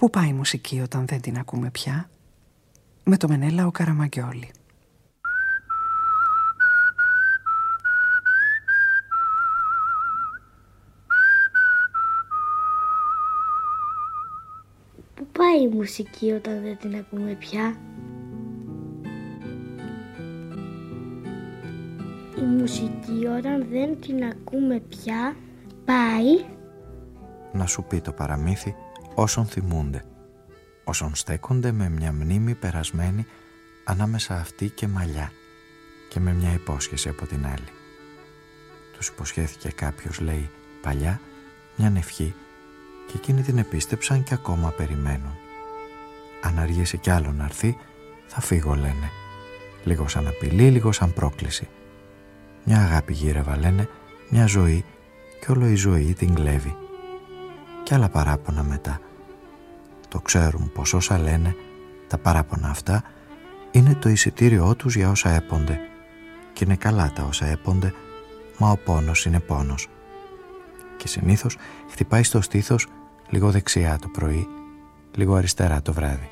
Πού πάει η μουσική όταν δεν την ακούμε πια; Με το Μενέλα ο Καραμαγκιόλη. Πού πάει η μουσική όταν δεν την ακούμε πια; Η μουσική όταν δεν την ακούμε πια πάει. Να σου πει το παραμύθι όσων θυμούνται όσων στέκονται με μια μνήμη περασμένη ανάμεσα αυτή και μαλλιά και με μια υπόσχεση από την άλλη. Τους υποσχέθηκε κάποιος, λέει, παλιά, μια ευχή και εκείνοι την επίστεψαν και ακόμα περιμένουν. Αν αργήσει κι άλλο να έρθει, θα φύγω, λένε. Λίγο σαν απειλή, λίγο σαν πρόκληση. Μια αγάπη γύρευα, λένε, μια ζωή και όλο η ζωή την κλέβει. Κι άλλα παράπονα μετά το ξέρουν πως όσα λένε τα παράπονα αυτά είναι το εισιτήριό τους για όσα έπονται. Και είναι καλά τα όσα έπονται μα ο πόνος είναι πόνος. Και συνήθως χτυπάει στο στήθος λίγο δεξιά το πρωί λίγο αριστερά το βράδυ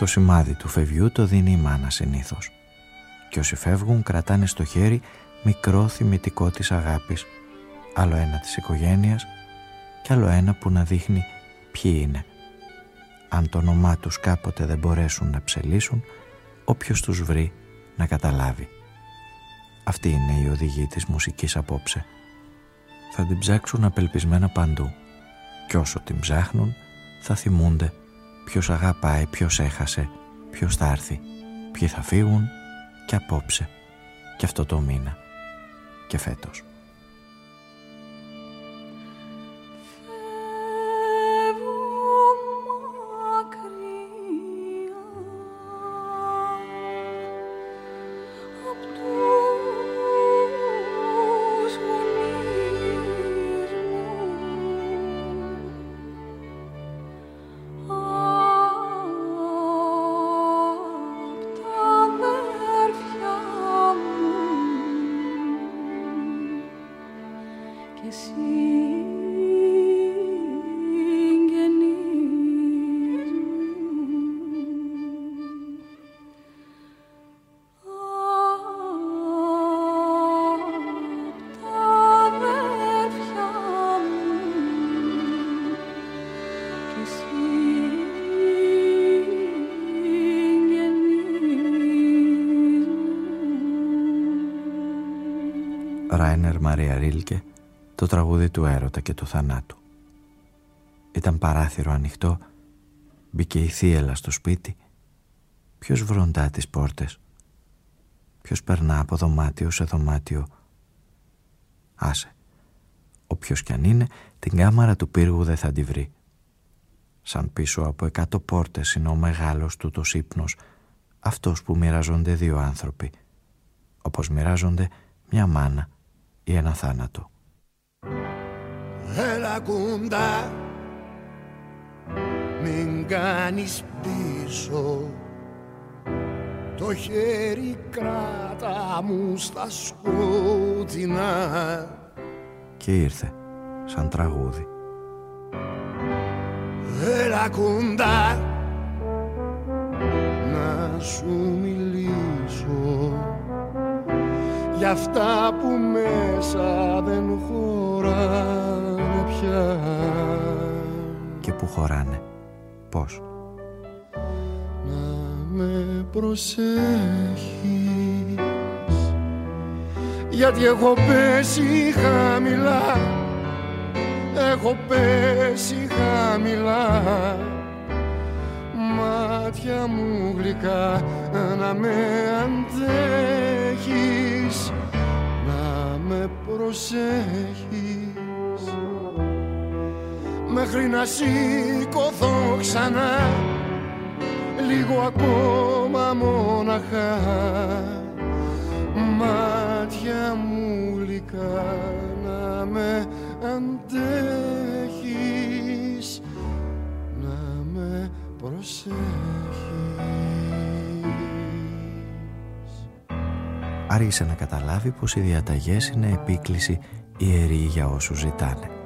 Το σημάδι του φευγιού το δίνει η μάνα συνήθως. Και όσοι φεύγουν κρατάνε στο χέρι μικρό θυμητικό της αγάπης. Άλλο ένα της οικογένειας και άλλο ένα που να δείχνει ποιοι είναι. Αν το όνομά τους κάποτε δεν μπορέσουν να ψελίσουν, όποιος τους βρει να καταλάβει. Αυτή είναι η οδηγή της μουσικής απόψε. Θα την ψάξουν απελπισμένα παντού. Κι όσο την ψάχνουν θα θυμούνται ποιος αγαπάει, ποιος έχασε, ποιος θα έρθει, ποιοι θα φύγουν και απόψε και αυτό το μήνα και φέτος. Ράινερ Μαρία Ρίλκε το τραγούδι του έρωτα και του θανάτου. Ήταν παράθυρο ανοιχτό, μπήκε η θύελα στο σπίτι. Ποιος βροντά τις πόρτες, ποιος περνά από δωμάτιο σε δωμάτιο; Άσε, όποιος κι αν είναι, την κάμαρα του πύργου δεν θα τη βρει. Σαν πίσω από εκατό πόρτες είναι ο μεγάλος του το ύπνος, αυτός που μοιραζόνται δύο άνθρωποι, όπως μοιράζονται μια μάνα ή ένα θάνατο. Έλα κοντά Μην κάνεις πίσω. Το χέρι κράτα μου στα σκότεινα. Και ήρθε σαν τραγούδι. Έλα κοντά. Σου μιλήσω. Για αυτά που μέσα δεν χωράνε πια Και που χωράνε, πώς. Να με προσέχεις. Γιατί έχω πέσει χαμηλά. Έχω πέσει χαμηλά. Μάτια μου γλυκά να με αντέχεις. Να με προσέχεις μέχρι να σηκωθώ ξανά. Λίγο ακόμα μόναχα. Μάτια μου γλυκά να με αντέχεις να με προσέχεις. Άργησε να καταλάβει πως οι διαταγές είναι επίκληση ιερή για όσους ζητάνε.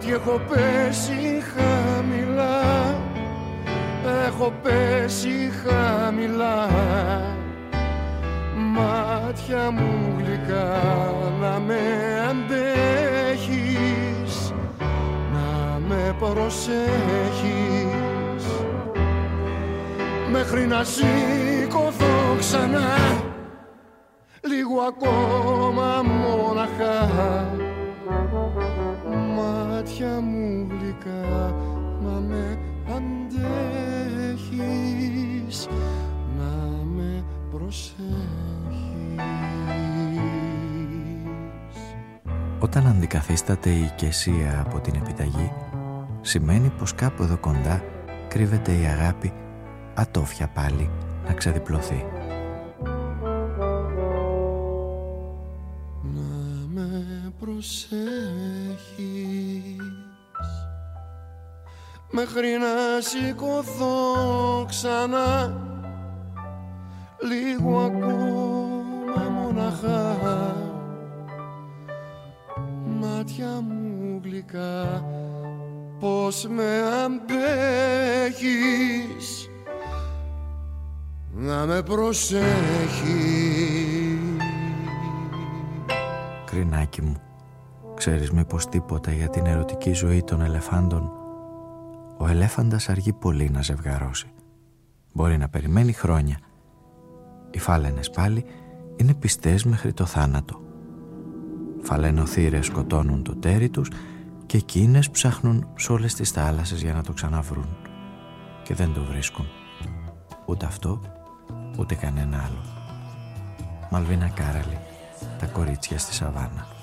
Γιατί έχω πέσει χαμηλά. Έχω πέσει χαμηλά. Μάτια μου γλυκά να με αντέχεις να με προσέχεις. Μέχρι να σηκωθώ ξανά λίγο ακόμα μόναχα μάτια μου γλυκά να με αντέχεις να με προσέχεις Όταν αντικαθίσταται η οικεσία από την επιταγή, σημαίνει πως κάπου εδώ κοντά κρύβεται η αγάπη ατόφια πάλι να ξεδιπλωθεί. Να με προσέχεις μέχρι να σηκωθώ ξανά λίγο ακόμα μοναχά μάτια μου γλυκά πως με αντέχεις; Να με προσέχεις Κρινάκι μου, ξέρεις μήπως τίποτα για την ερωτική ζωή των ελεφάντων; Ο ελέφαντας αργεί πολύ να ζευγαρώσει. Μπορεί να περιμένει χρόνια. Οι φάλαινες πάλι είναι πιστές μέχρι το θάνατο. Φαλαινοθύρες σκοτώνουν το τέρι τους και εκείνες ψάχνουν σε όλες τις θάλασσες για να το ξαναβρούν. Και δεν το βρίσκουν. Ούτε αυτό, ούτε κανένα άλλο. Μαλβίνα Κάραλη, τα κορίτσια στη Σαβάνα.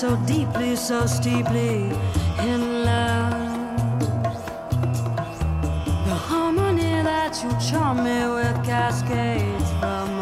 So deeply, so steeply in love. The harmony that you charm me with cascades from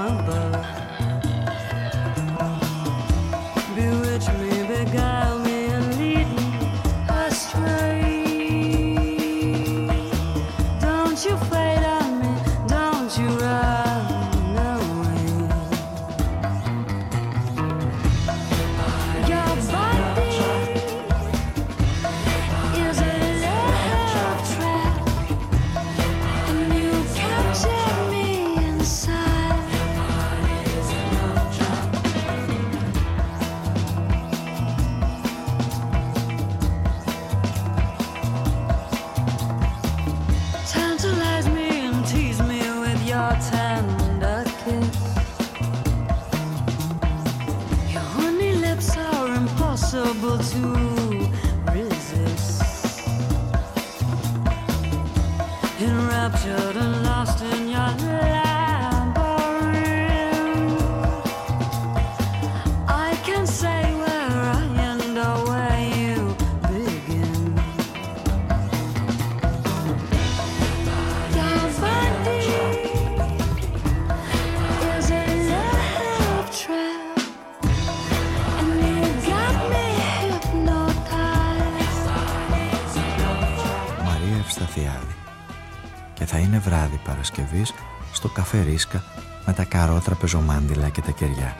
στο καφέ Ρίσκα με τα καρότρα πεζομάντιλα και τα κεριά.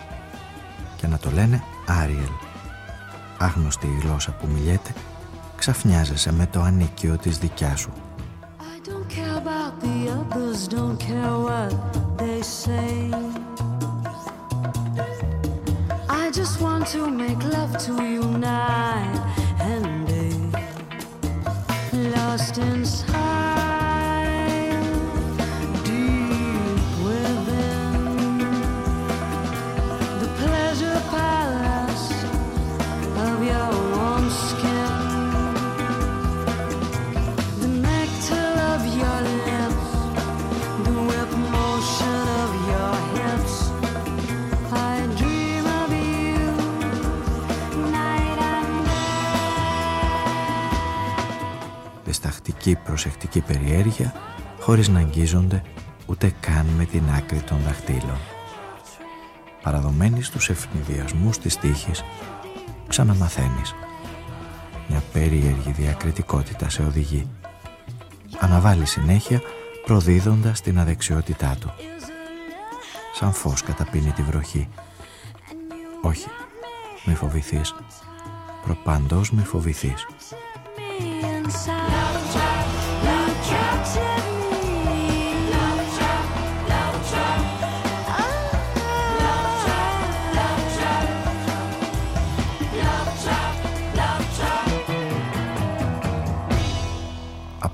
Και να το λένε Άριελ. Άγνωστη η γλώσσα που μιλιέται, ξαφνιάζεσαι με το ανίκιο της δικιάς σου. I just want to make love to you night and day. Lost inside. Προσεκτική περιέργεια χωρίς να αγγίζονται ούτε καν με την άκρη των δαχτύλων. Παραδομένοι στους ευνηδιασμούς της τύχης, ξαναμαθαίνεις. Μια περίεργη διακριτικότητα σε οδηγεί. Αναβάλει συνέχεια προδίδοντας την αδεξιότητά του. Σαν φως καταπίνει τη βροχή. Όχι, μη φοβηθείς. Προπαντός μη φοβηθείς.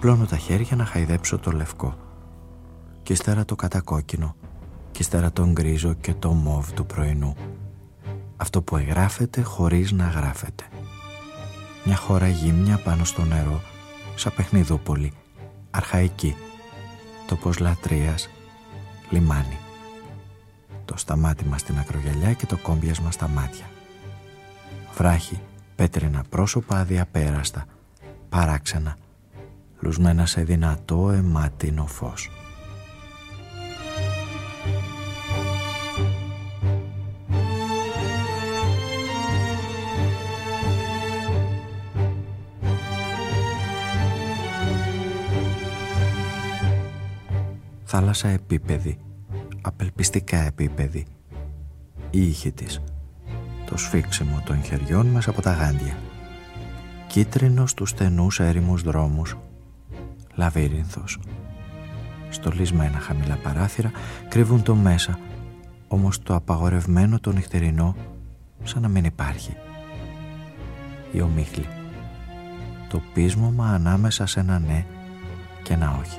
Απλώνω τα χέρια να χαϊδέψω το λευκό. Και ύστερα το κατακόκκινο και ύστερα τον γκρίζο και το μόβ του πρωινού. Αυτό που εγγράφεται χωρίς να γράφεται. Μια χώρα γύμνια πάνω στο νερό σαν παιχνιδούπολη αρχαϊκή. Τοπος λατρείας λιμάνι. Το σταμάτημα στην ακρογιαλιά και το κόμπιασμα στα μάτια. Βράχη πέτρινα πρόσωπα αδιαπέραστα παράξενα λουσμένα σε δυνατό αιμάτινο φως. Θάλασσα επίπεδη, απελπιστικά επίπεδη, η ήχη της, το σφίξιμο των χεριών μας από τα γάντια, κίτρινος στους στενούς έρημους δρόμους λαβύρινθος. Στολισμένα χαμηλά παράθυρα κρύβουν το μέσα, όμως το απαγορευμένο το νυχτερινό σαν να μην υπάρχει. Η ομίχλη. Το πείσμωμα ανάμεσα σε ένα ναι και ένα όχι.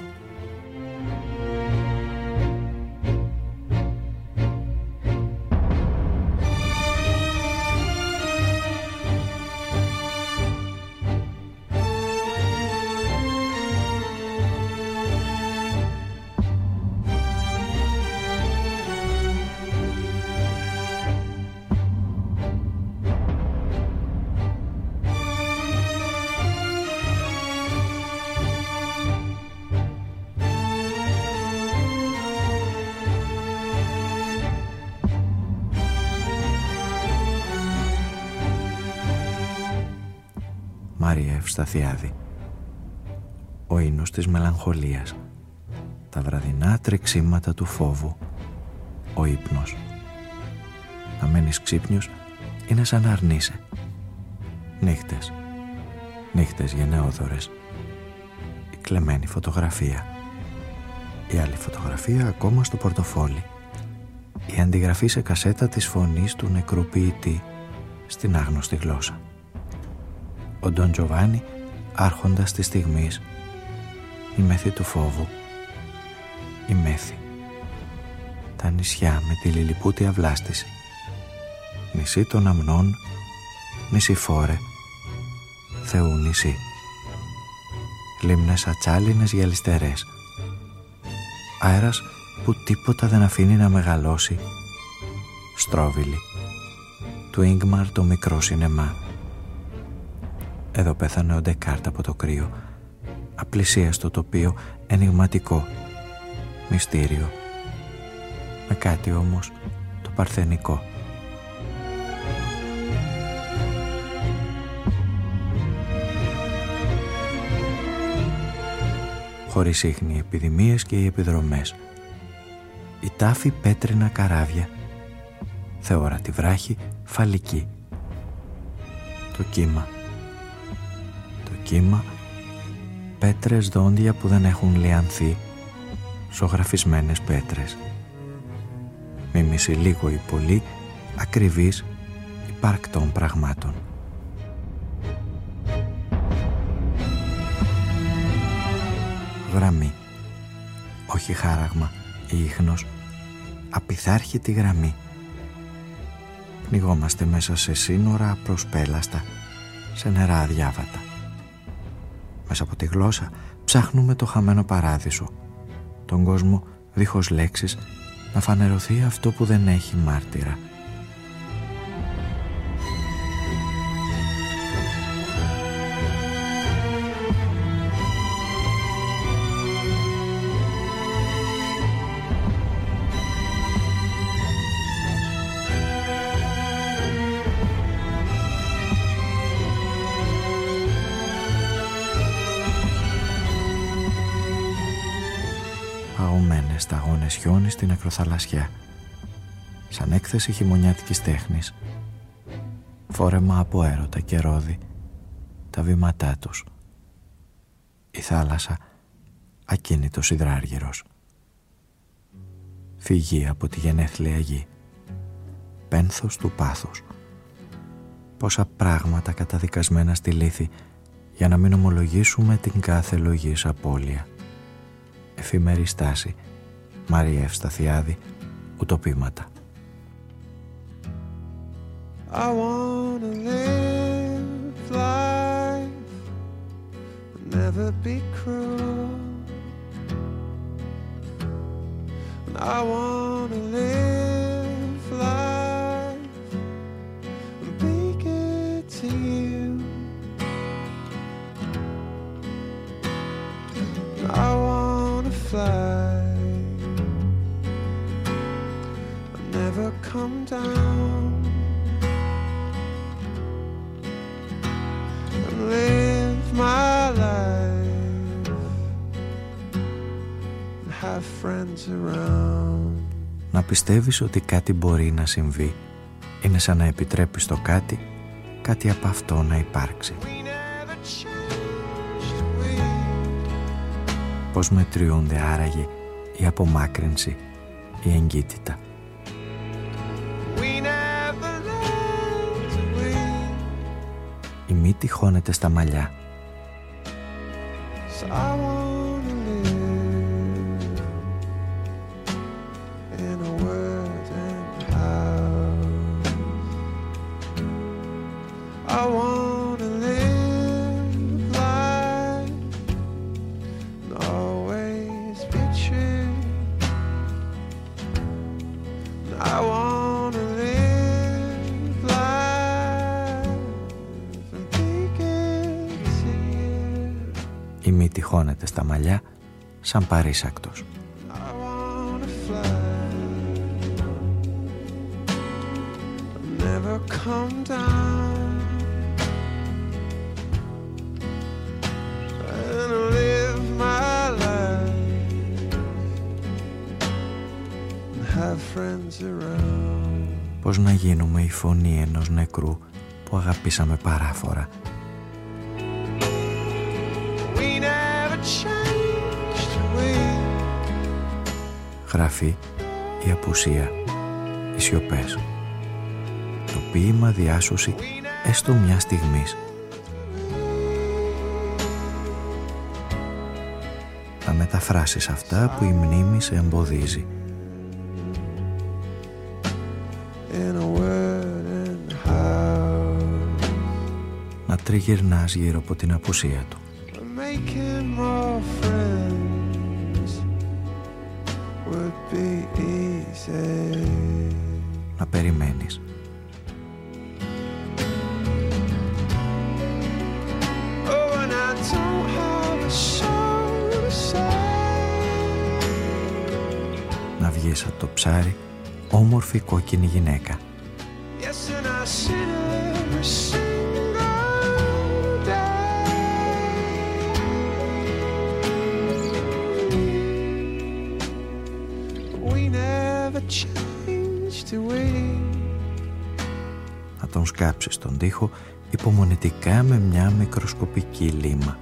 Ευσταθιάδη. Ο ίνος της μελαγχολίας. Τα βραδινά τρεξίματα του φόβου. Ο ύπνος. Να μένεις ξύπνιος είναι σαν να αρνείσαι. Νύχτες. Νύχτες γενναιόδορες. Η κλεμμένη φωτογραφία. Η άλλη φωτογραφία ακόμα στο πορτοφόλι. Η αντιγραφή σε κασέτα της φωνής του νεκρού ποιητή στην άγνωστη γλώσσα ο Ντον Τζοβάνι άρχοντας της στιγμής η μέθη του φόβου η μέθη τα νησιά με τη λιλιπούτια βλάστηση νησί των αμνών νησιφόρε, Θεού νησί. Λίμνες ατσάλινες γυαλιστερές. Αέρας που τίποτα δεν αφήνει να μεγαλώσει. Στρόβιλη. Του Ίγμαρ το μικρό σινεμά. Εδώ πέθανε ο Ντεκάρτ από το κρύο. Απλησίαστο τοπίο, ενηγματικό. Μυστήριο. Με κάτι όμως το παρθενικό. χωρίς ίχνη επιδημίες και οι επιδρομές. Η τάφη πέτρινα καράβια, θεόρατη βράχη φαλική. Το κύμα. Το κύμα, πέτρες δόντια που δεν έχουν λιανθεί, ζωγραφισμένες πέτρες. Μίμηση λίγο ή πολύ ακριβής υπαρκτών πραγμάτων. γραμμή. Όχι χάραγμα ή ίχνος, απειθάρχητη γραμμή. Πνιγόμαστε μέσα σε σύνορα προσπέλαστα, σε νερά αδιάβατα. Μέσα από τη γλώσσα ψάχνουμε το χαμένο παράδεισο, τον κόσμο δίχως λέξεις να φανερωθεί αυτό που δεν έχει μάρτυρα χιόνι στην ακροθαλασσιά σαν έκθεση χειμωνιάτικης τέχνης. Φόρεμα από έρωτα και ρόδι. Τα βήματά τους. Η θάλασσα. Ακίνητος υδράργυρος. Φυγή από τη γενέθλια γη. Πένθος του πάθους. Πόσα πράγματα καταδικασμένα στη λύθη για να μην ομολογήσουμε την κάθε λογής απώλεια. Εφημερή στάση Μαρία Ευσταθιάδη, Ουτοπήματα. I wanna live life Never be cruel I wanna live life And be good to you I wanna fly come down and live my life and have friends around. Να πιστεύεις ότι κάτι μπορεί να συμβεί είναι σαν να επιτρέπεις το κάτι κάτι από αυτό να υπάρξει. Πώς μετριούνται άραγε η απομάκρυνση, η εγκύτητα. Μη τυχώνεται στα μαλλιά. Σαν παρήσακτος. Πώς να γίνουμε η φωνή ενός νεκρού που αγαπήσαμε παράφορα Γράφει η απουσία, οι σιωπές. Το ποίημα διάσωση έστω μιας στιγμής. Να μεταφράσεις αυτά που η μνήμη σε εμποδίζει. Μα τριγυρνάς γύρω από την απουσία του βγεις από το ψάρι όμορφη κόκκινη γυναίκα Να τον σκάψεις στον τοίχο υπομονητικά με μια μικροσκοπική λίμα.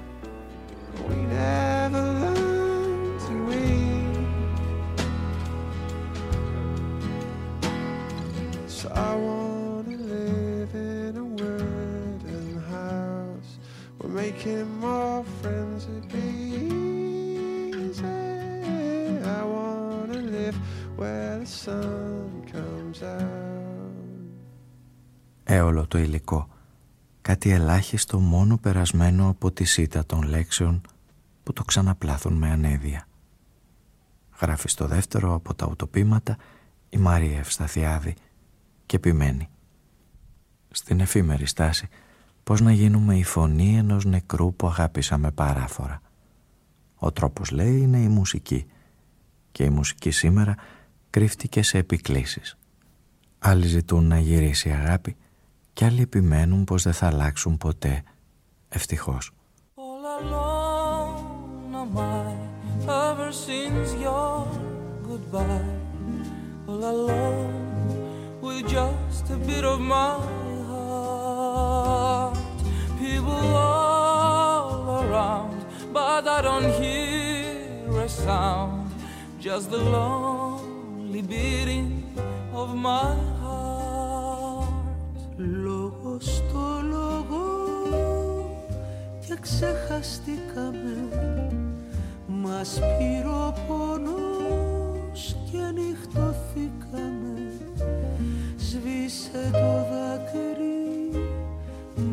Μόνο περασμένο από τη σίτα των λέξεων που το ξαναπλάθουν με ανέδεια. Γράφει στο δεύτερο από τα ουτοπήματα η Μαρία Ευσταθιάδη και επιμένει. Στην εφήμερη στάση πώς να γίνουμε η φωνή ενός νεκρού που αγάπησαμε παράφορα. Ο τρόπος λέει είναι η μουσική και η μουσική σήμερα κρύφτηκε σε επικλήσεις. Άλλοι ζητούν να γυρίσει η αγάπη κι άλλοι επιμένουν πως δεν θα αλλάξουν ποτέ, ευτυχώς. All alone am I, ever since your goodbye. All alone with just a bit of my heart. People all around, but I don't hear a sound. Just the lonely beating of my Λόγο στο λόγο και ξεχαστήκαμε. Μας πήρε ο πόνος και νυχτωθήκαμε. Σβήσε το δάκρυ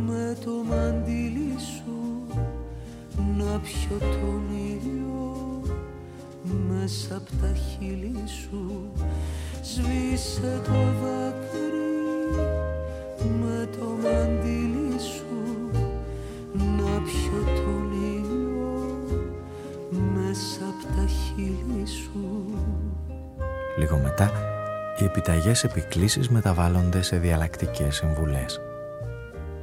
με το μαντίλι σου. Να πιω τον ήλιο μέσα απ' τα χείλη σου. Σβήσε το δάκρυ με το μαντίλι χείλη σου Λίγο μετά οι επιταγές επικλήσεις μεταβάλλονται σε διαλλακτικές συμβουλές.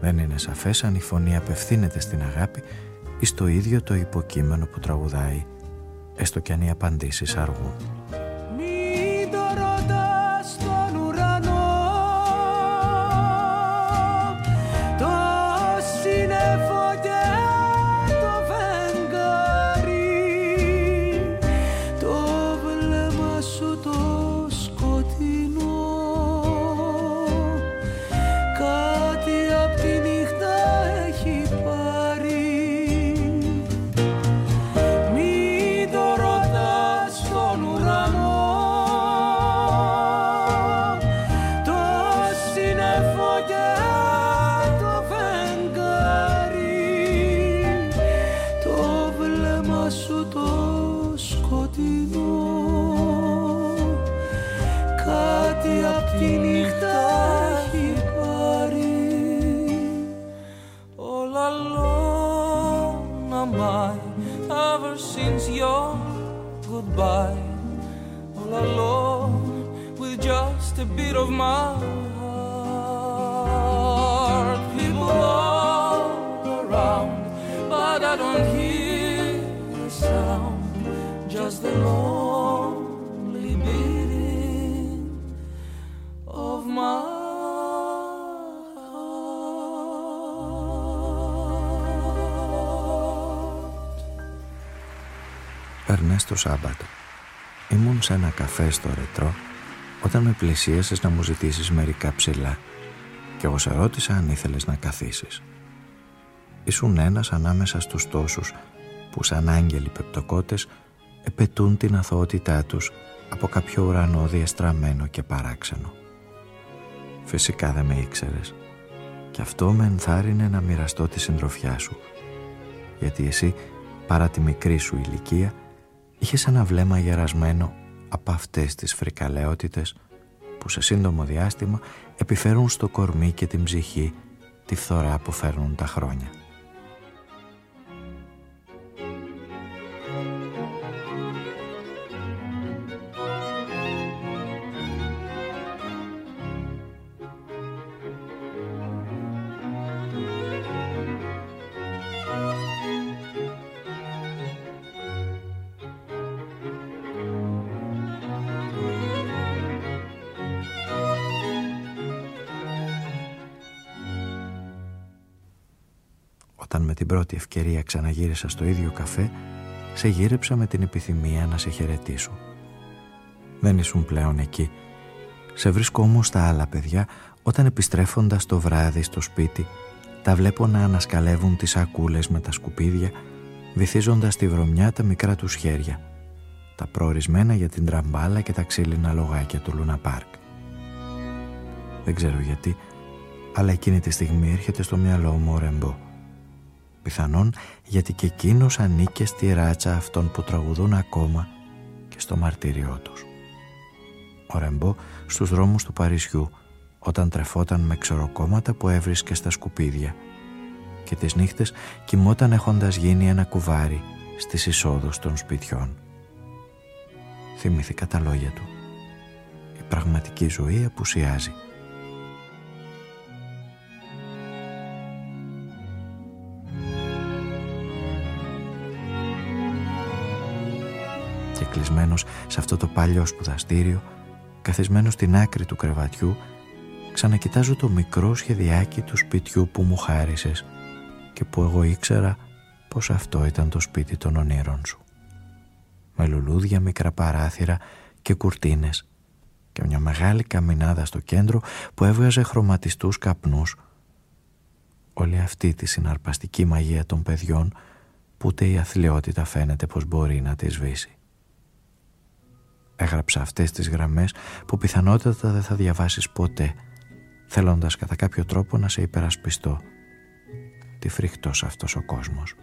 Δεν είναι σαφές αν η φωνή απευθύνεται στην αγάπη ή στο ίδιο το υποκείμενο που τραγουδάει, έστω κι αν οι απαντήσεις αργούν. Σάββατο. Ήμουν σε ένα καφέ στο Ρετρό όταν με πλησίασες να μου ζητήσεις μερικά ψηλά και εγώ σε ρώτησα αν ήθελες να καθίσεις. Ήσουν ένας ανάμεσα στους τόσους που σαν άγγελοι πεπτοκότες επετούν την αθωότητά τους από κάποιο ουρανό διαστραμμένο και παράξενο. Φυσικά δεν με ήξερες και αυτό με ενθάρρυνε να μοιραστώ τη συντροφιά σου γιατί εσύ παρά τη μικρή σου ηλικία είχες ένα βλέμμα γερασμένο από αυτές τις φρικαλαιότητες που σε σύντομο διάστημα επιφέρουν στο κορμί και την ψυχή τη φθορά που φέρνουν τα χρόνια. Την πρώτη ευκαιρία ξαναγύρισα στο ίδιο καφέ, σε γύρεψα με την επιθυμία να σε χαιρετήσω. Δεν ήσουν πλέον εκεί. Σε βρίσκω όμως τα άλλα παιδιά όταν επιστρέφοντας το βράδυ στο σπίτι τα βλέπω να ανασκαλεύουν τις σακούλες με τα σκουπίδια βυθίζοντας τη βρωμιά τα μικρά τους χέρια τα προορισμένα για την τραμπάλα και τα ξύλινα λογάκια του Λούνα Πάρκ. Δεν ξέρω γιατί, αλλά εκείνη τη στιγμή έρχεται στο μυαλό μου ο Ρεμπό πιθανόν γιατί και εκείνος ανήκε στη ράτσα αυτών που τραγουδούν ακόμα και στο μαρτύριό τους. Ο Ρεμπό στους δρόμους του Παρισιού όταν τρεφόταν με ξεροκόμματα που έβρισκε στα σκουπίδια και τις νύχτες κοιμόταν έχοντας γίνει ένα κουβάρι στις εισόδους των σπιτιών. Θυμήθηκα τα λόγια του. Η πραγματική ζωή απουσιάζει. Κλεισμένος σε αυτό το παλιό σπουδαστήριο, καθισμένος στην άκρη του κρεβατιού, ξανακοιτάζω το μικρό σχεδιάκι του σπιτιού που μου χάρισες και που εγώ ήξερα πως αυτό ήταν το σπίτι των ονείρων σου. Με λουλούδια, μικρά παράθυρα και κουρτίνες και μια μεγάλη καμινάδα στο κέντρο που έβγαζε χρωματιστούς καπνούς. Όλη αυτή τη συναρπαστική μαγεία των παιδιών που ούτε η αθλειότητα φαίνεται πως μπορεί να τη σβήσει. Έγραψα αυτές τις γραμμές που πιθανότατα δεν θα διαβάσεις ποτέ θέλοντας κατά κάποιο τρόπο να σε υπερασπιστώ. Τι φρικτός αυτός ο κόσμος.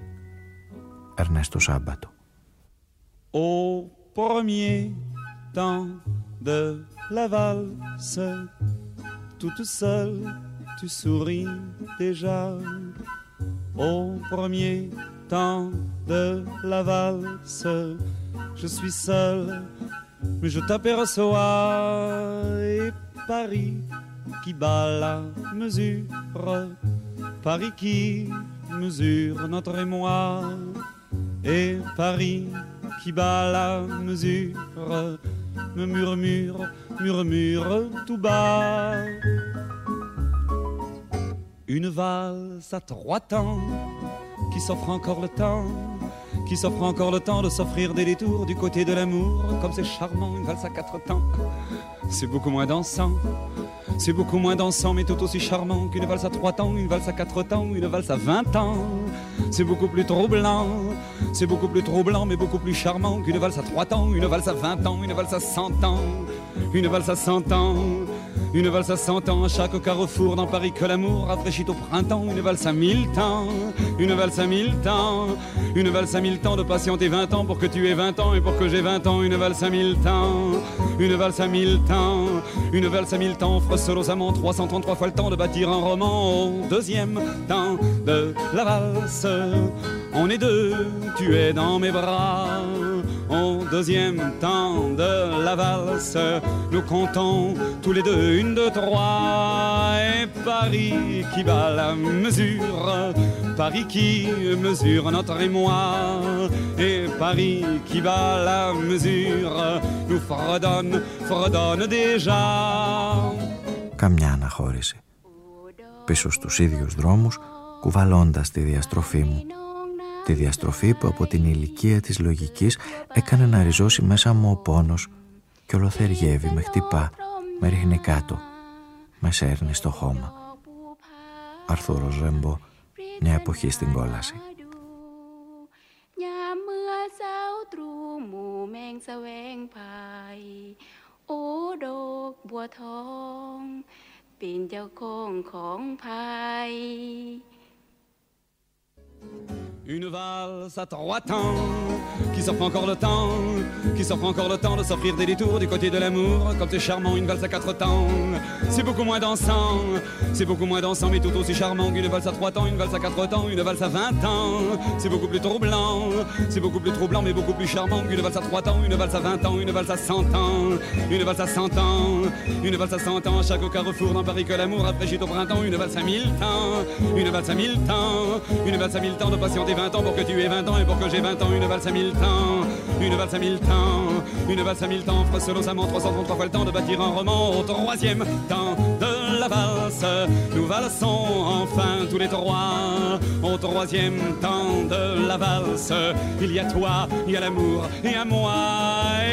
Ερνέστο Σάμπατο. Au premier temps de la valse, toute seule, tu souris déjà. Au premier temps de la valse, je suis seule mais je t'aperçois et Paris qui bat la mesure, Paris qui mesure notre émoi, et Paris qui bat la mesure. Me murmure, murmure tout bas. Une valse à trois temps qui s'offre encore le temps qui s'offre encore le temps de s'offrir des détours du côté de l'amour. Comme c'est charmant, une valse à quatre temps. C'est beaucoup moins dansant. C'est beaucoup moins dansant, mais tout aussi charmant qu'une valse à trois temps, une valse à quatre temps, une valse à vingt ans. C'est beaucoup plus troublant. C'est beaucoup plus troublant, mais beaucoup plus charmant qu'une valse à trois temps, une valse à vingt ans, une valse à cent ans, une valse à cent ans. Une valse à cent ans chaque carrefour dans Paris que l'amour rafraîchit au printemps. Une valse à mille temps, une valse à mille temps, une valse à mille temps de patienter vingt ans pour que tu aies vingt ans et pour que j'ai vingt ans. Une valse à mille temps, une valse à mille temps, une valse à mille temps amants 333 fois le temps de bâtir un roman. Au deuxième temps de la valse, on est deux, tu es dans mes bras au deuxième temps de la valse. Nous comptons tous les deux une, deux, trois. Et Paris qui bat la mesure, Paris qui mesure notre émoi. Et Paris qui bat la mesure, nous fredonne, fredonne déjà. Καμιά αναχώρηση. Πίσω στους ίδιους δρόμους, κουβαλώντας τη διαστροφή μου τη διαστροφή που από την ηλικία της λογικής έκανε να ριζώσει μέσα μου ο πόνος και ολοθεριεύει, με χτυπά, με ρίχνει κάτω, με σέρνει στο χώμα. Αρθούρο Ζέμπο, μια εποχή στην κόλαση. Une valse à trois temps qui s'offre encore le temps, qui s'offre encore le temps de s'offrir des détours du côté de l'amour. Comme c'est charmant, une valse à quatre temps, c'est beaucoup moins dansant, c'est beaucoup moins dansant, mais tout aussi charmant qu'une valse à trois temps, une valse à quatre temps, une valse à vingt ans. C'est beaucoup plus troublant, c'est beaucoup plus troublant, mais beaucoup plus charmant qu'une valse à trois temps, une valse à vingt ans, une valse à cent ans, une valse à cent ans, une valse à cent ans. Chaque carrefour dans Paris que l'amour rafraîchit au printemps, une valse à mille temps, une valse à mille temps, une valse à mille temps de patienter 20 ans pour que tu aies 20 ans et pour que j'ai 20 ans, une valse à mille temps, une valse à mille temps, une valse à mille temps, freselosament 333 fois le temps de bâtir un roman au troisième temps de Nous valsons enfin tous les trois au troisième temps de la valse. Il y a toi, il y a l'amour et à moi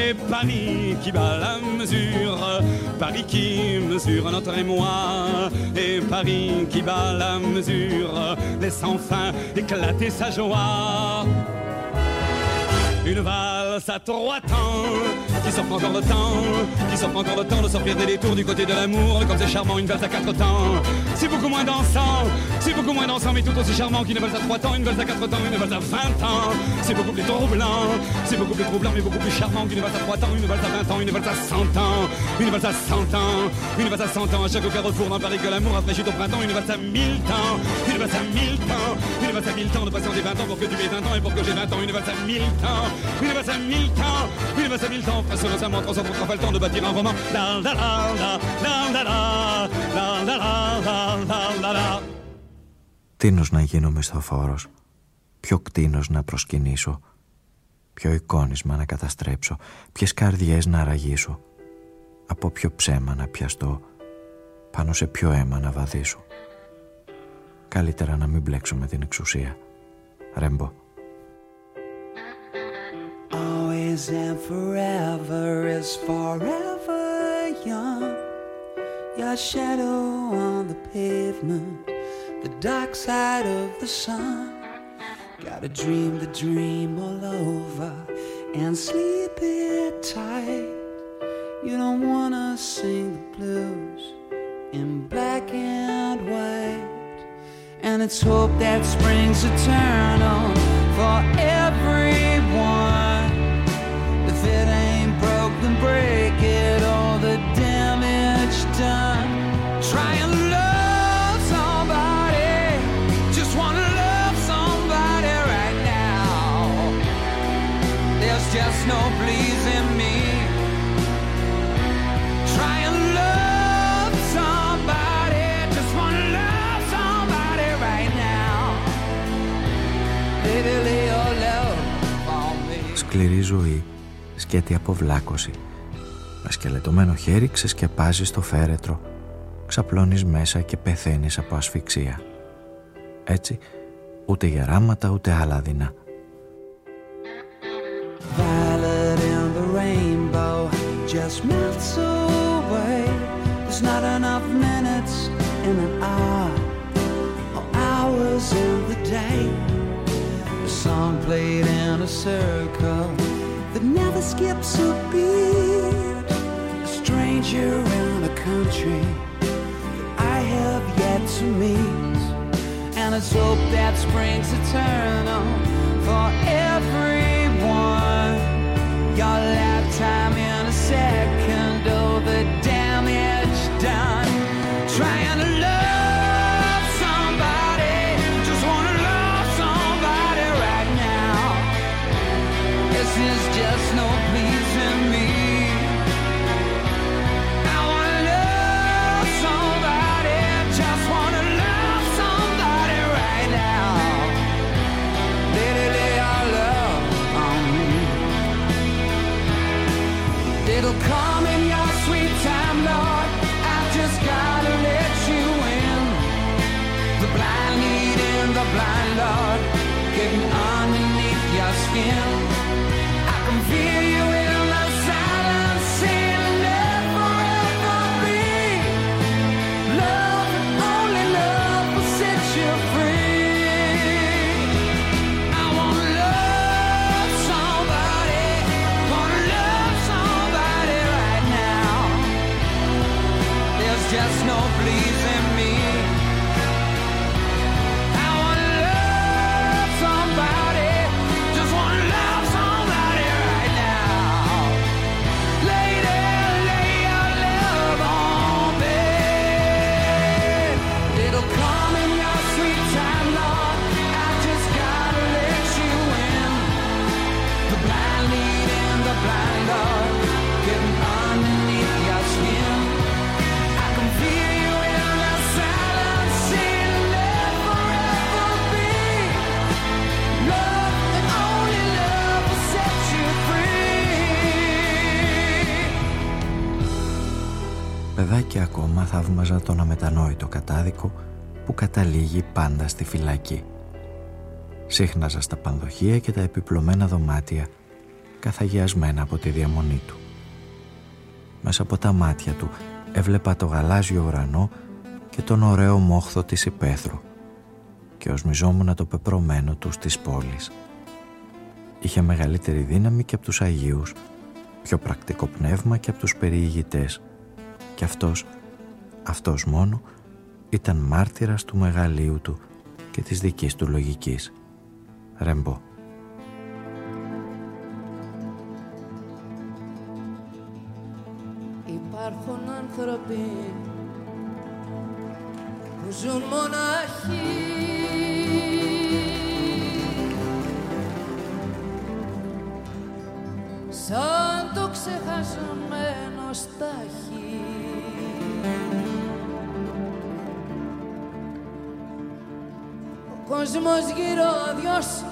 et Paris qui bat la mesure, Paris qui mesure notre émoi et Paris qui bat la mesure, laisse enfin éclater sa joie. Une valse à trois temps qui s'offre encore le temps, qui s'offre encore le temps de sortir des détours du côté de l'amour. Comme c'est charmant, une valse à quatre temps, c'est beaucoup moins dansant, c'est beaucoup moins dansant, mais tout aussi charmant qu'une valse à trois temps, une valse à quatre temps, une valse à vingt ans. C'est beaucoup plus troublant, c'est beaucoup plus troublant, mais beaucoup plus charmant qu'une valse à trois temps, une valse à vingt ans, une valse à cent ans, une valse à cent ans, une valse à cent ans. À chaque carrefour dans Paris que l'amour rafraîchit au printemps, une valse à mille temps, une valse à mille temps, une valse à mille temps de patienter 20 ans pour que tu aies 20 ans et pour que j'ai 20 ans, une valse à mille temps, 1000 ans, 1000 ans, face à sa montre, on s'en pas Τίνος να γίνω μισθοφόρος, ποιο κτίνος να προσκυνήσω, ποιο εικόνισμα να καταστρέψω, ποιες καρδιές να αραγήσω, από ποιο ψέμα να πιαστώ, πάνω σε ποιο αίμα να βαδίσω. Καλύτερα να μην μπλέξω με την εξουσία. Ρέμπο. Always and forever is forever young. Your shadow on the pavement, the dark side of the sun. Gotta dream the dream all over and sleep it tight. You don't wanna sing the blues in black and white. And it's hope that springs eternal for everyone If it ain't broke, then break it. All the damage done. Try and love somebody. Just wanna love somebody right now. There's just no pleasing me. Try and love somebody. Just wanna love somebody right now. Baby, lay your love on me. Σκληρή ζωή, σκέτη αποβλάκωση. Με σκελετωμένο χέρι ξεσκεπάζεις το φέρετρο. Ξαπλώνεις μέσα και πεθαίνεις από ασφυξία. Έτσι, ούτε γεράματα ούτε άλλα δεινά. Violet in the rainbow just melts away. There's not enough minutes in an hour or hours in the day. A song played in a circle that never skips a beat. A stranger in a country that I have yet to meet. And it's hope that springs eternal for everyone. Your lifetime in a second, underneath your skin. Free. Παιδάκια ακόμα θαύμαζα τον αμετανόητο κατάδικο που καταλήγει πάντα στη φυλακή. Σύχναζα στα πανδοχεία και τα επιπλωμένα δωμάτια καθαγιασμένα από τη διαμονή του. Μέσα από τα μάτια του έβλεπα το γαλάζιο ουρανό και τον ωραίο μόχθο της υπαίθρου και οσμιζόμουν το πεπρωμένο του της πόλης. Είχε μεγαλύτερη δύναμη και από τους Αγίους, πιο πρακτικό πνεύμα και από τους περιηγητές και αυτός, αυτός μόνο, ήταν μάρτυρας του μεγαλείου του και της δικής του λογικής. Ρεμπό. Υπάρχουν άνθρωποι που ζουν μοναχοί ξεχασμένος στάχι Ο κόσμος γύρω δυος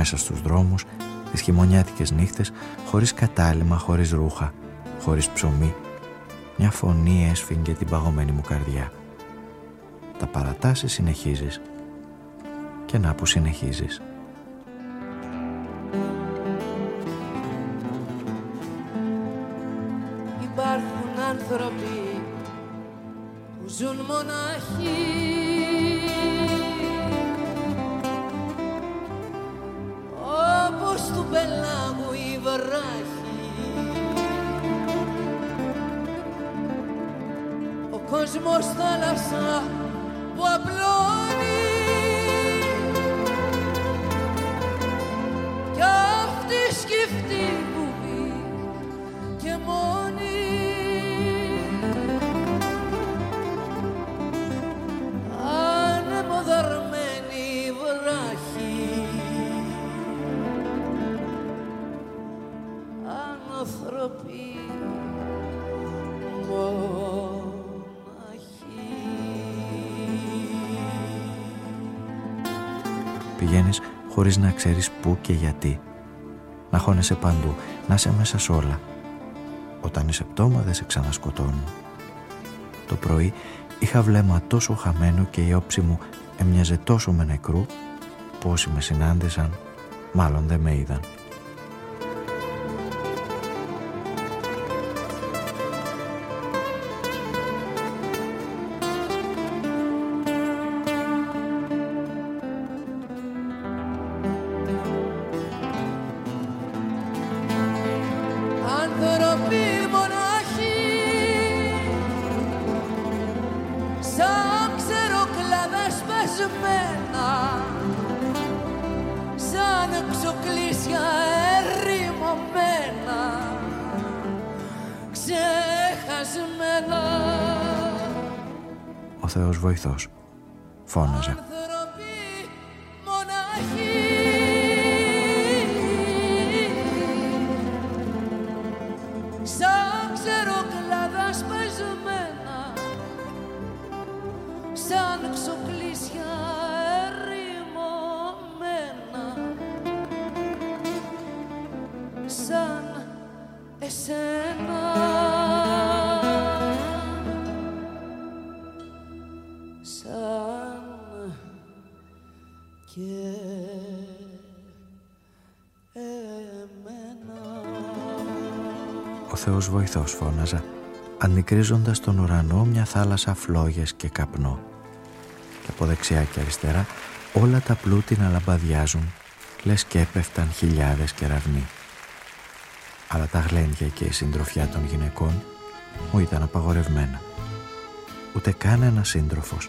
Μέσα στους δρόμους, τις χειμωνιάτικες νύχτες, χωρίς κατάλημα, χωρίς ρούχα, χωρίς ψωμί, μια φωνή έσφιγγε την παγωμένη μου καρδιά. Τα παρατάσεις συνεχίζεις και να που συνεχίζεις. Πηγαίνεις χωρίς να ξέρεις πού και γιατί. Να χώνεσαι παντού, να είσαι μέσα σ' όλα. Όταν είσαι πτώμα δεν σε ξανασκοτώνουν. Το πρωί είχα βλέμμα τόσο χαμένο και η όψη μου έμοιαζε τόσο με νεκρού που όσοι με συνάντησαν μάλλον δεν με είδαν. Και εμένα. Ο Θεός βοηθός φώναζα, αντικρίζοντας στον ουρανό μια θάλασσα φλόγες και καπνό. Και από δεξιά και αριστερά όλα τα πλούτη να λαμπαδιάζουν, λες και έπεφταν χιλιάδες κεραυνοί. Αλλά τα γλέντια και η συντροφιά των γυναικών μου ήταν απαγορευμένα. Ούτε καν ένα σύντροφος.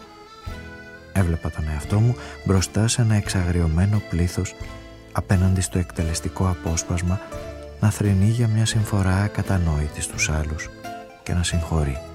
Έβλεπα τον εαυτό μου μπροστά σε ένα εξαγριωμένο πλήθος απέναντι στο εκτελεστικό απόσπασμα να θρυνεί για μια συμφορά ακατανόητη στους άλλους και να συγχωρεί.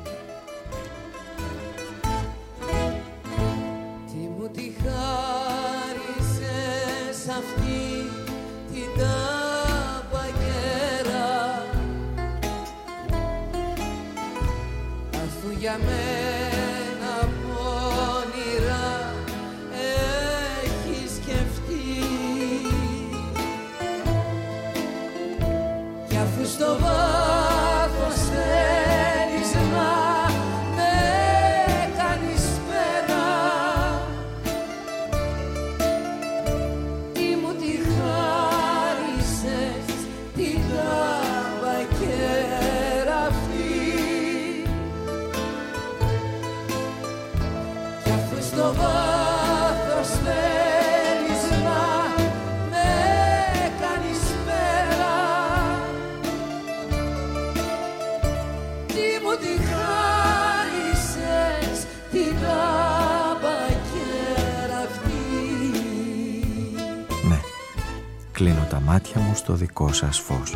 Δικό σας φως.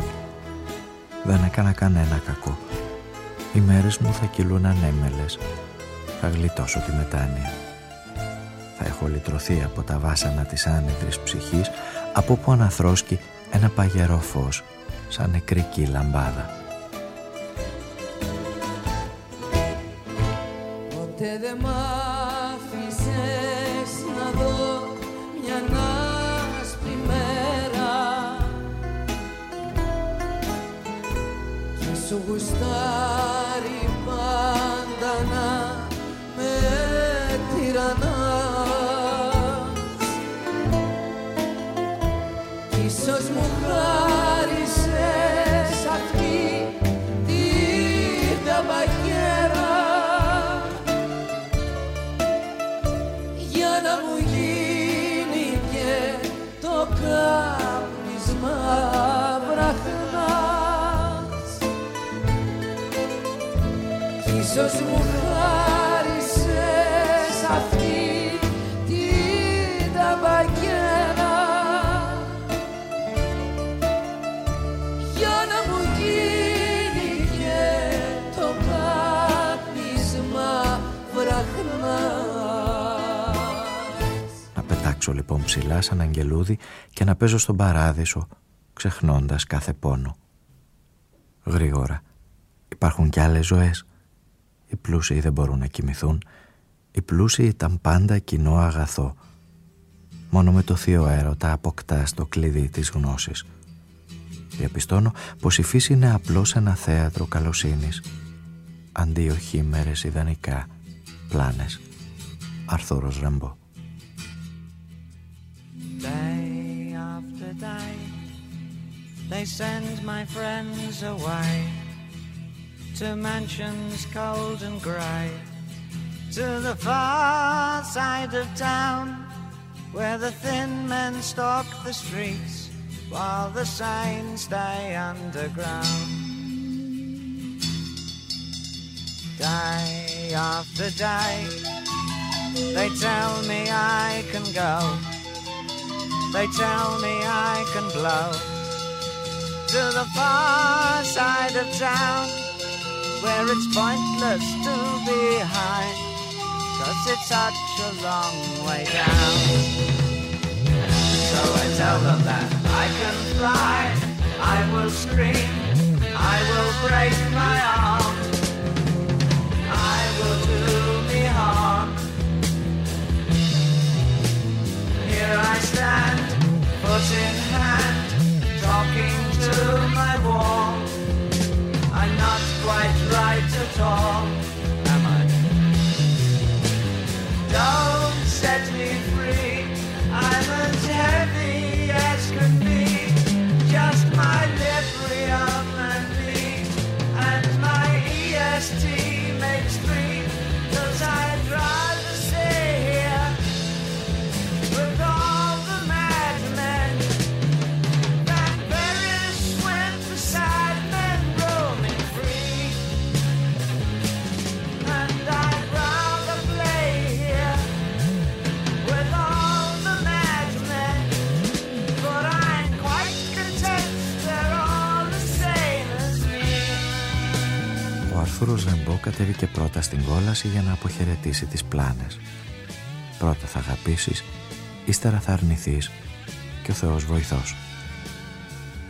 Δεν έκανα κανένα κακό. Οι μέρες μου θα κυλούν ανέμελες. Θα γλιτώσω τη μετάνοια. Θα έχω λυτρωθεί από τα βάσανα της άνεδρης ψυχής από που αναθρώσκει ένα παγερό φως σαν νεκρική λαμπάδα. Ποτέ δεν σου ίσως μου χάρισες αυτή την ταμπακέρα για να μου γίνει και το κάπνισμα βραχνάς Να πετάξω λοιπόν ψηλά σαν αγγελούδι και να παίζω στον παράδεισο, ξεχνώντας κάθε πόνο. Γρήγορα. Υπάρχουν κι άλλες ζωές. Οι πλούσιοι δεν μπορούν να κοιμηθούν. Οι πλούσιοι ήταν πάντα κοινό αγαθό. Μόνο με το θείο έρωτα αποκτάς το κλειδί της γνώσης. Διαπιστώνω πως η φύση είναι απλώς ένα θέατρο καλοσύνης. Αντί οχήμερες ιδανικά, πλάνες. Αρθούρος Ραμπό. Day after day, they send my friends away to mansions cold and grey, to the far side of town, where the thin men stalk the streets while the signs stay underground. Day after day, they tell me I can go. They tell me I can blow to the far side of town where it's pointless to be high cause it's such a long way down. So I tell them that I can fly, I will scream, I will break my arm, I will do me harm. Here I stand, foot in hand, talking to my wall. I'm not quite right at all, am I? Don't set me free, I'm as heavy as can be, just my librium and me, and my EST. Άρθουρος Ρεμπό κατέβηκε πρώτα στην κόλαση για να αποχαιρετήσει τις πλάνες. Πρώτα θα αγαπήσεις, ύστερα θα αρνηθείς και ο Θεός βοηθός.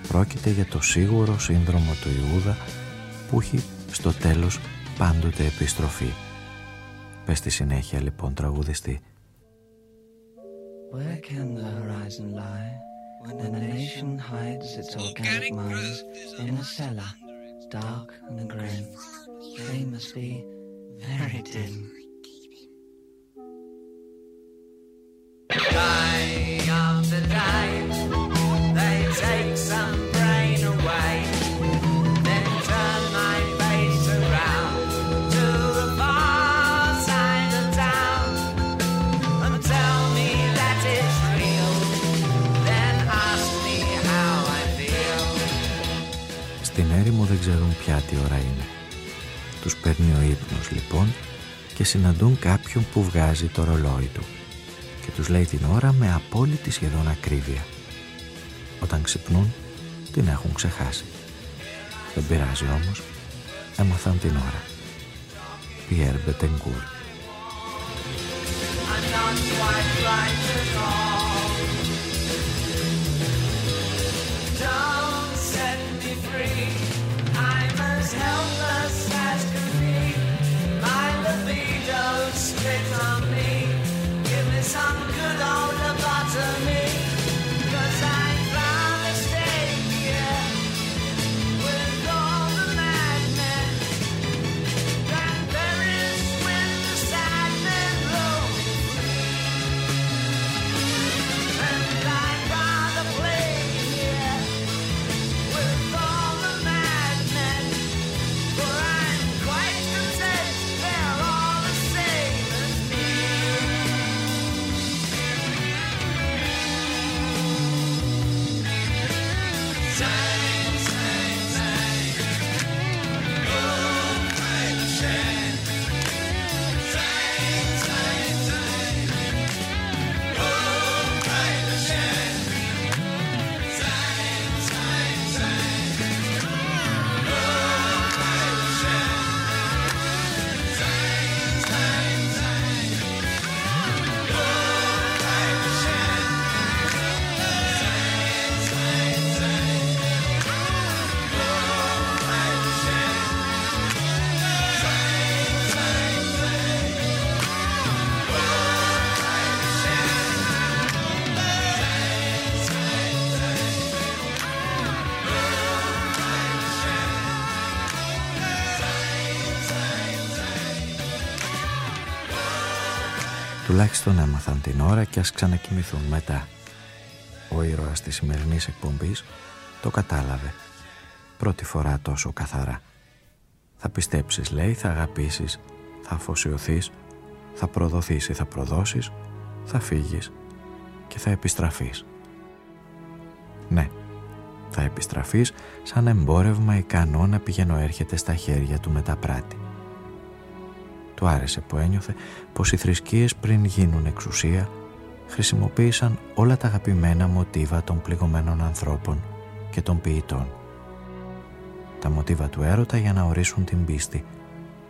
Πρόκειται για το σίγουρο σύνδρομο του Ιούδα που έχει στο τέλος πάντοτε επιστροφή. Πες στη συνέχεια λοιπόν τραγουδιστή. Where can the horizon lie; When a nation hides its organic mines in a cellar, dark and grim? They must be very dim. Day after day, they take some brain away, then turn my face around to the far side of town and tell me that it's real. Then ask me how I feel. Στην έρημο δεν ξέρουν πια τι ώρα είναι. Τους παίρνει ο ύπνος λοιπόν και συναντούν κάποιον που βγάζει το ρολόι του και τους λέει την ώρα με απόλυτη σχεδόν ακρίβεια. Όταν ξυπνούν την έχουν ξεχάσει. Δεν πειράζει όμως, έμαθαν την ώρα. Πιέρ Μπετεγκούρ. I'm not quite right at all. Don't set me free. I'm as helpless on me. Give me some good old lobotomy. Τουλάχιστον έμαθαν την ώρα και ας ξανακοιμηθούν μετά. Ο ήρωας της σημερινής εκπομπής το κατάλαβε. Πρώτη φορά τόσο καθαρά. Θα πιστέψεις λέει, θα αγαπήσεις, θα αφοσιωθείς, θα προδοθείς ή θα προδώσεις, θα φύγεις και θα επιστραφείς. Ναι, θα επιστραφείς σαν εμπόρευμα ικανό να πηγαίνω έρχεται στα χέρια του μεταπράτη. Του άρεσε που ένιωθε πως οι θρησκείες πριν γίνουν εξουσία χρησιμοποίησαν όλα τα αγαπημένα μοτίβα των πληγωμένων ανθρώπων και των ποιητών. Τα μοτίβα του έρωτα για να ορίσουν την πίστη,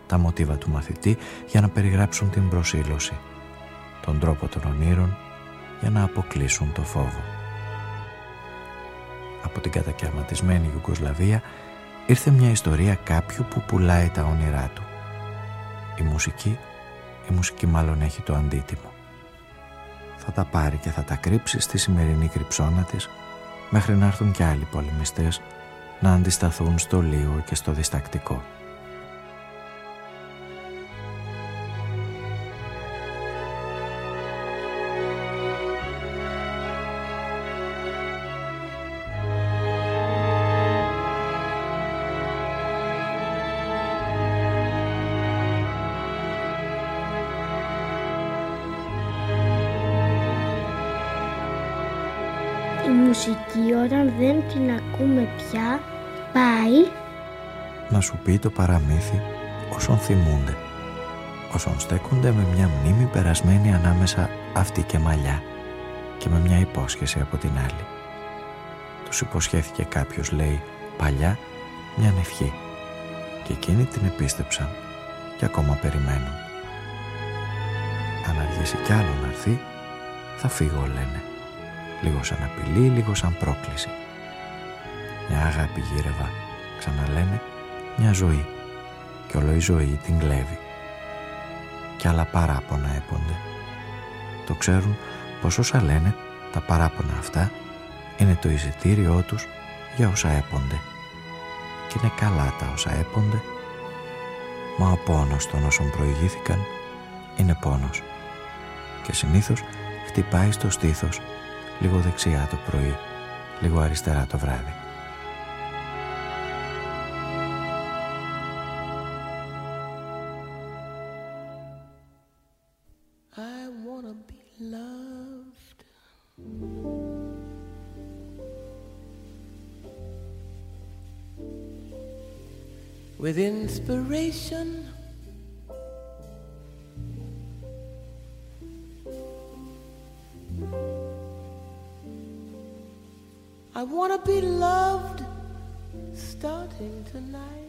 τα μοτίβα του μαθητή για να περιγράψουν την προσήλωση, τον τρόπο των ονείρων για να αποκλείσουν το φόβο. Από την κατακαιρματισμένη Ιουγκοσλαβία ήρθε μια ιστορία κάποιου που πουλάει τα όνειρά του. Η μουσική, η μουσική μάλλον έχει το αντίτιμο. Θα τα πάρει και θα τα κρύψει στη σημερινή κρυψώνα της μέχρι να έρθουν και άλλοι πολεμιστές να αντισταθούν στο λίγο και στο διστακτικό. Ακούμε πια πάει να σου πει το παραμύθι όσων θυμούνται, όσων στέκονται με μια μνήμη περασμένη ανάμεσα αυτή και μαλλιά και με μια υπόσχεση από την άλλη. Τους υποσχέθηκε κάποιος, λέει, παλιά, μια ευχή. και εκείνοι την επίστεψαν και ακόμα περιμένουν. Αν αργήσει κι άλλο να έρθει, θα φύγω λένε. Λίγο σαν απειλή, λίγο σαν πρόκληση. Μια αγάπη γύρευα, ξαναλένε, μια ζωή. Και όλο η ζωή την κλέβει. Κι άλλα παράπονα έπονται. Το ξέρουν πως όσα λένε, τα παράπονα αυτά, είναι το εισιτήριό τους για όσα έπονται. Και είναι καλά τα όσα έπονται, μα ο πόνος των όσων προηγήθηκαν είναι πόνος. Και συνήθως χτυπάει στο στήθος λίγο δεξιά το πρωί, λίγο αριστερά το βράδυ. With inspiration. I want to be loved starting tonight.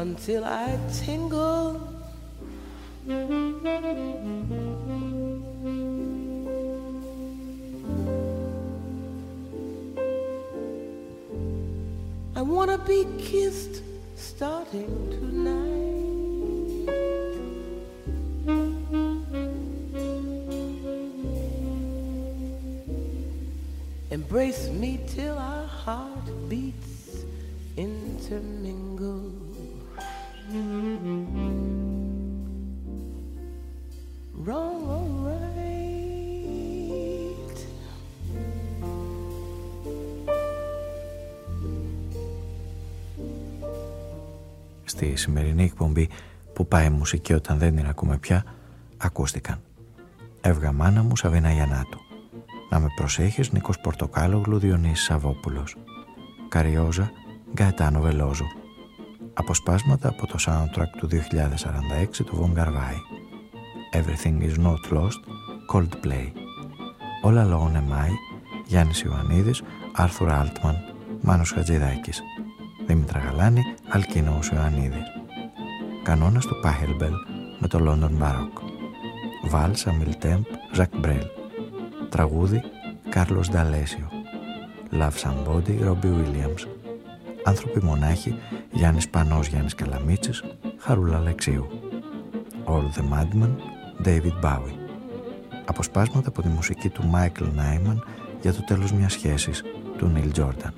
Until I tingle. I wanna be kissed starting tonight. Embrace me till our heart beats intermingle. Wrong or right; Στη σημερινή εκπομπή που πάει μουσική όταν δεν την ακούμε πια, ακούστηκαν. Εύγα μάνα μου Σαβίνα Γιαννάτου. Να με προσέχεις Νίκος Πορτοκάλογλου Διονύσης Σαββόπουλος. Καριόζα Caetano Veloso. Αποσπάσματα από το soundtrack του 2046 του Wong Kar-wai. Everything is not lost, Coldplay. All alone am I, Γιάννης Ιωαννίδης, Άρθουρ Άλτμαν, Μάνος Χατζηδάκης. Δήμητρα Γαλάνη, Αλκίνος Ιωαννίδης. Κανόνας του Πάχελμπελ με το London Baroque. Valse à mille temps, Ζακ Μπρελ. Τραγούδι Κάρλος Νταλέσιο Love Somebody Ρόμπι Williams Άνθρωποι μονάχοι Γιάννης Πανός Γιάννης Καλαμίτσης Χαρούλα Αλεξίου. All the Madmen David Bowie. Αποσπάσματα από τη μουσική του Μάικλ Νάιμαν για το τέλος μιας σχέσης του Νίλ Τζόρνταν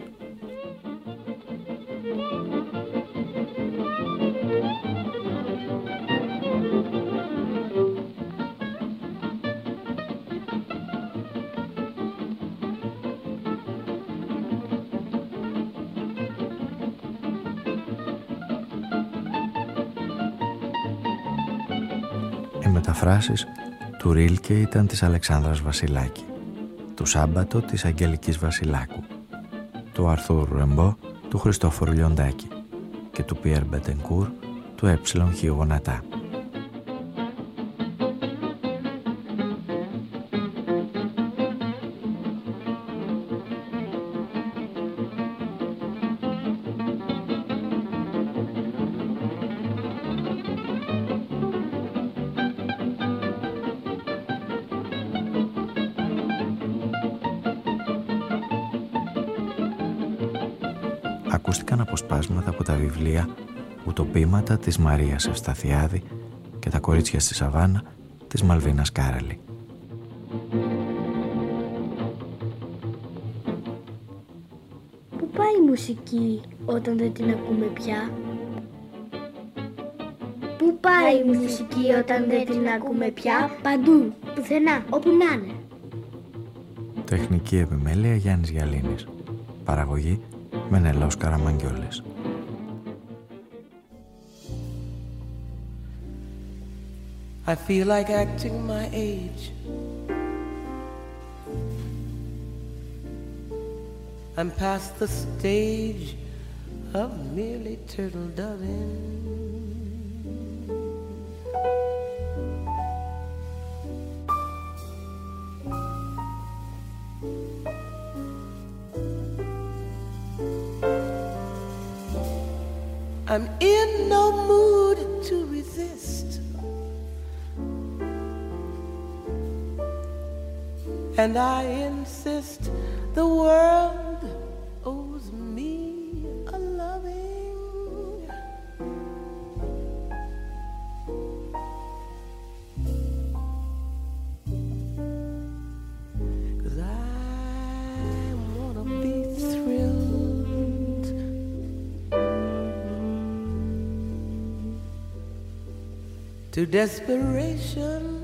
μεταφράσεις του Ρίλκε ήταν της Αλεξάνδρας Βασιλάκη, του Σάμπατο της Αγγελικής Βασιλάκου, του Αρθούρ Ρεμπό του Χριστόφορου Λιοντάκη και του Πιέρ Μπετενκούρ του Έψιλον Χιγονατά. Ποίηματα της Μαρίας Ευσταθιάδη και τα κορίτσια στη Σαβάνα της Μαλβίνας Κάραλη. Πού πάει η μουσική όταν δεν την ακούμε πια; Πού πάει η μουσική όταν δεν την ακούμε πια; Παντού. Πουθενά, όπου να είναι. Τεχνική επιμέλεια Γιάννης Γιαλίνης. Παραγωγή Μενελός Καραμαγκιόλης. I feel like acting my age. I'm past the stage of merely turtle doving. And I insist the world owes me a loving. Cause I wanna be thrilled. To desperation.